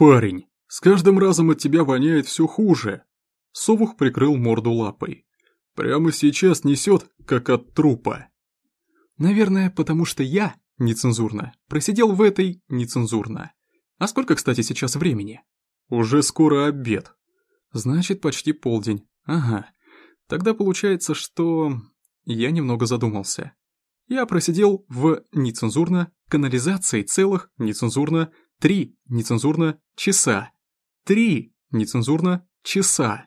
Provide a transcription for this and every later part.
«Парень, с каждым разом от тебя воняет все хуже!» Совух прикрыл морду лапой. «Прямо сейчас несет, как от трупа!» «Наверное, потому что я, нецензурно, просидел в этой, нецензурно. А сколько, кстати, сейчас времени?» «Уже скоро обед». «Значит, почти полдень. Ага. Тогда получается, что...» Я немного задумался. Я просидел в нецензурно канализации целых нецензурно три нецензурно часа. Три нецензурно часа.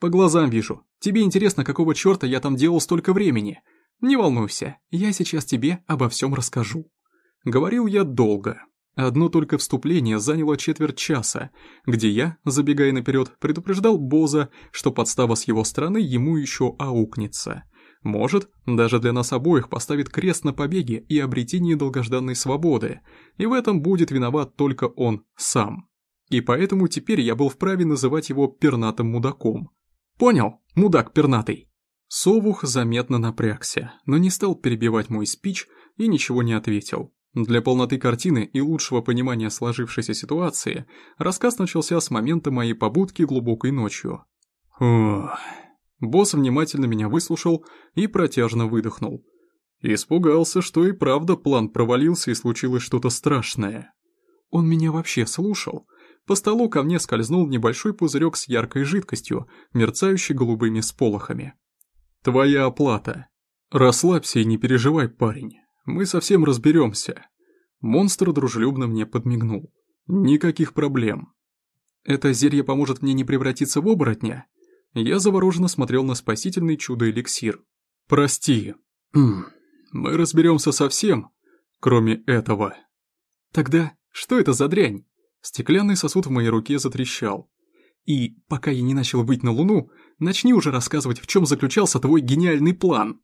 По глазам вижу. Тебе интересно, какого черта я там делал столько времени. Не волнуйся, я сейчас тебе обо всем расскажу. Говорил я долго. Одно только вступление заняло четверть часа, где я, забегая наперед, предупреждал Боза, что подстава с его стороны ему еще аукнется. Может, даже для нас обоих поставит крест на побеге и обретении долгожданной свободы, и в этом будет виноват только он сам. И поэтому теперь я был вправе называть его пернатым мудаком. Понял, мудак пернатый? Совух заметно напрягся, но не стал перебивать мой спич и ничего не ответил. Для полноты картины и лучшего понимания сложившейся ситуации рассказ начался с момента моей побудки глубокой ночью. Ох... Босс внимательно меня выслушал и протяжно выдохнул. Испугался, что и правда план провалился и случилось что-то страшное. Он меня вообще слушал. По столу ко мне скользнул небольшой пузырек с яркой жидкостью, мерцающей голубыми сполохами. «Твоя оплата. Расслабься и не переживай, парень. Мы совсем разберемся». Монстр дружелюбно мне подмигнул. «Никаких проблем. Это зелье поможет мне не превратиться в оборотня?» Я завороженно смотрел на спасительный чудо-эликсир. «Прости. Мы разберемся со всем, кроме этого». «Тогда что это за дрянь?» Стеклянный сосуд в моей руке затрещал. «И, пока я не начал быть на Луну, начни уже рассказывать, в чем заключался твой гениальный план».